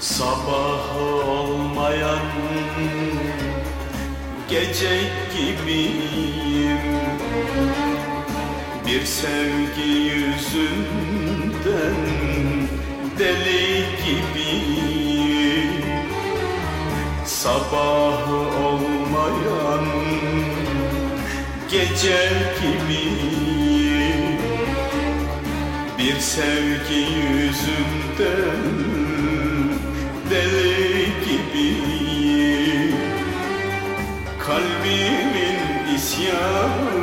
Sabah olmayan gece gibiyim. Bir sevgi yüzünden deli gibiyim. Sabah olmayan gece gibiyim. Bir sevgi yüzünden deli gibi Kalbimin isyanı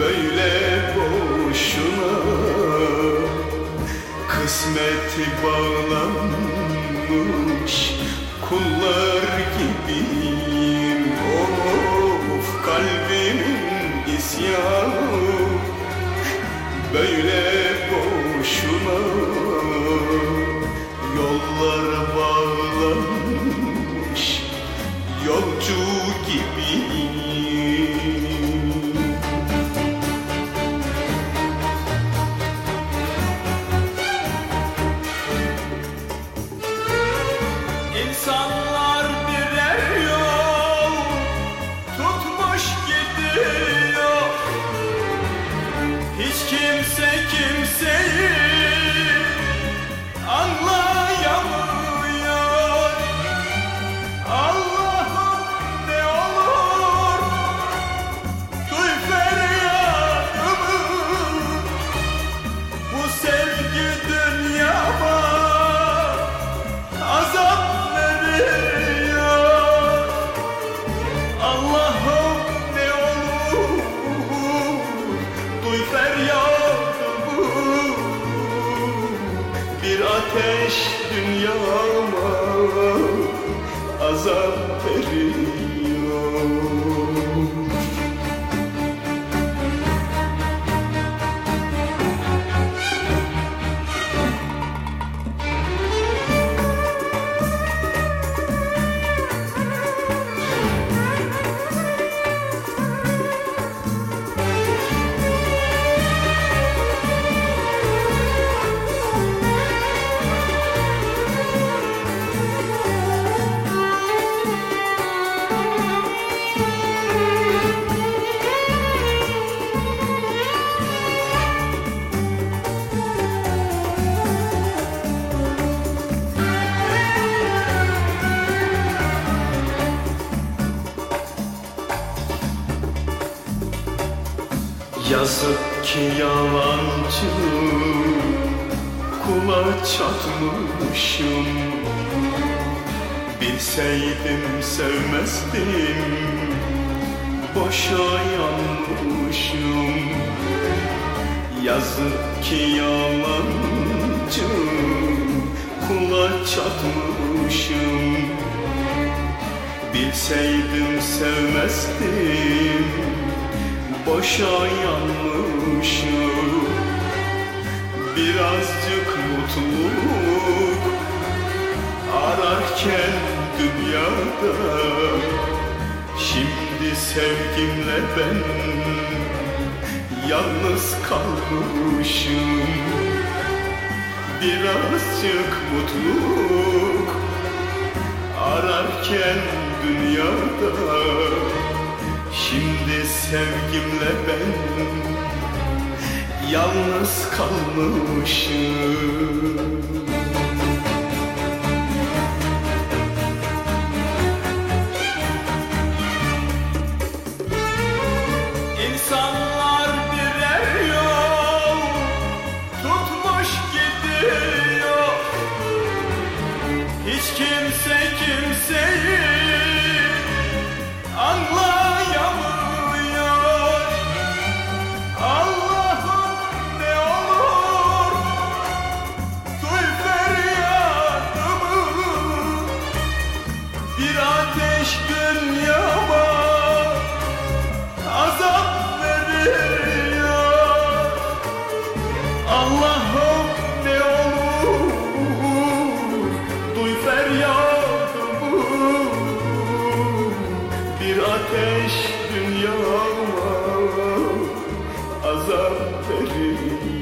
böyle boşuna. Kısmeti bağlanmış kullar gibiyim. Of kalbimin isyanı böyle song. Azap Yazık ki yalancı kula çatmışım. Bilseydim sevmezdim boşa yanmışım. Yazık ki yalancı kula çatmışım. Bilseydim sevmezdim boşa yanmışım. Birazcık mutluluk ararken dünyada. Şimdi sevgimle ben yalnız kalmışım. Birazcık mutluluk ararken dünyada Şimdi sevgimle ben yalnız kalmışım azap verir.